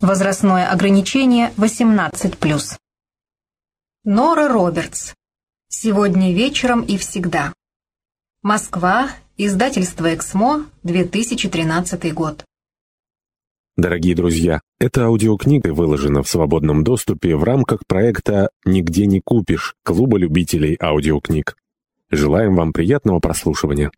Возрастное ограничение 18+. Нора Робертс. Сегодня вечером и всегда. Москва. Издательство «Эксмо», 2013 год. Дорогие друзья, эта аудиокнига выложена в свободном доступе в рамках проекта «Нигде не купишь» Клуба любителей аудиокниг. Желаем вам приятного прослушивания.